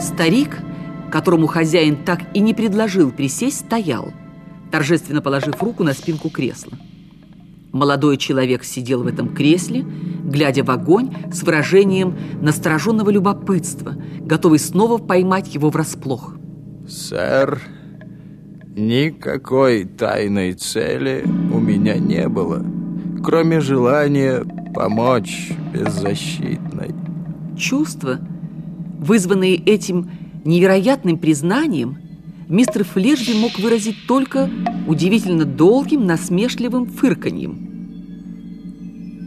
Старик, которому хозяин так и не предложил присесть, стоял, торжественно положив руку на спинку кресла. Молодой человек сидел в этом кресле, глядя в огонь с выражением настороженного любопытства, готовый снова поймать его врасплох. «Сэр, никакой тайной цели у меня не было, кроме желания помочь беззащитной». Чувства, вызванные этим невероятным признанием, мистер Флешби мог выразить только удивительно долгим насмешливым фырканьем.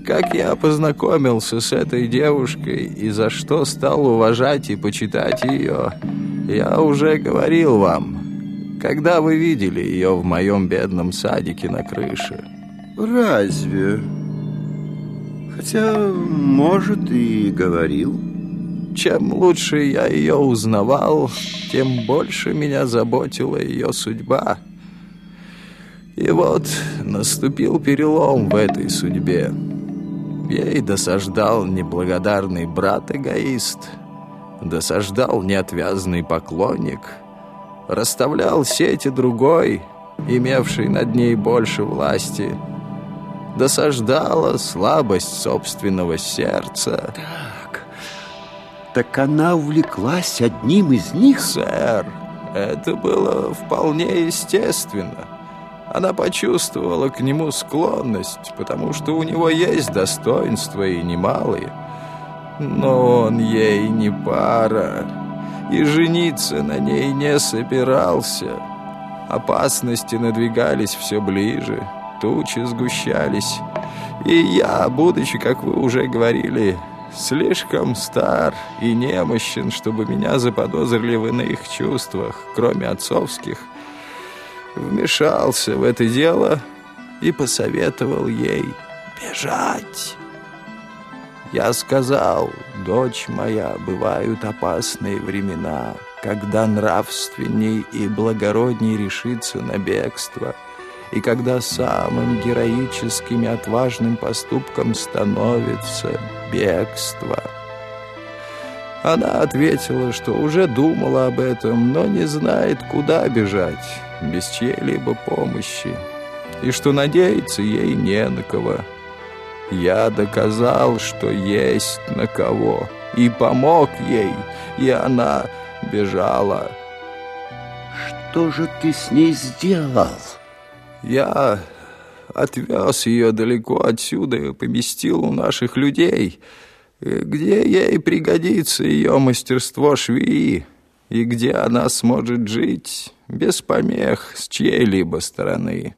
Как я познакомился с этой девушкой и за что стал уважать и почитать ее, я уже говорил вам, когда вы видели ее в моем бедном садике на крыше. Разве? Хотя, может, и говорил. Чем лучше я ее узнавал, тем больше меня заботила ее судьба. И вот наступил перелом в этой судьбе. Ей досаждал неблагодарный брат-эгоист, досаждал неотвязный поклонник, расставлял сети другой, имевший над ней больше власти, досаждала слабость собственного сердца. Так, так она увлеклась одним из них? Сэр, это было вполне естественно. Она почувствовала к нему склонность, потому что у него есть достоинства и немалые. Но он ей не пара, и жениться на ней не собирался. Опасности надвигались все ближе, тучи сгущались. И я, будучи, как вы уже говорили, слишком стар и немощен, чтобы меня заподозрили в иных чувствах, кроме отцовских, вмешался в это дело и посоветовал ей бежать. Я сказал, дочь моя, бывают опасные времена, когда нравственней и благородней решиться на бегство, и когда самым героическим и отважным поступком становится бегство. Она ответила, что уже думала об этом, но не знает, куда бежать, без чьей-либо помощи, и что надеяться ей не на кого. Я доказал, что есть на кого, и помог ей, и она бежала. Что же ты с ней сделал? Я отвез ее далеко отсюда и поместил у наших людей, где ей пригодится ее мастерство швеи, и где она сможет жить без помех с чьей-либо стороны.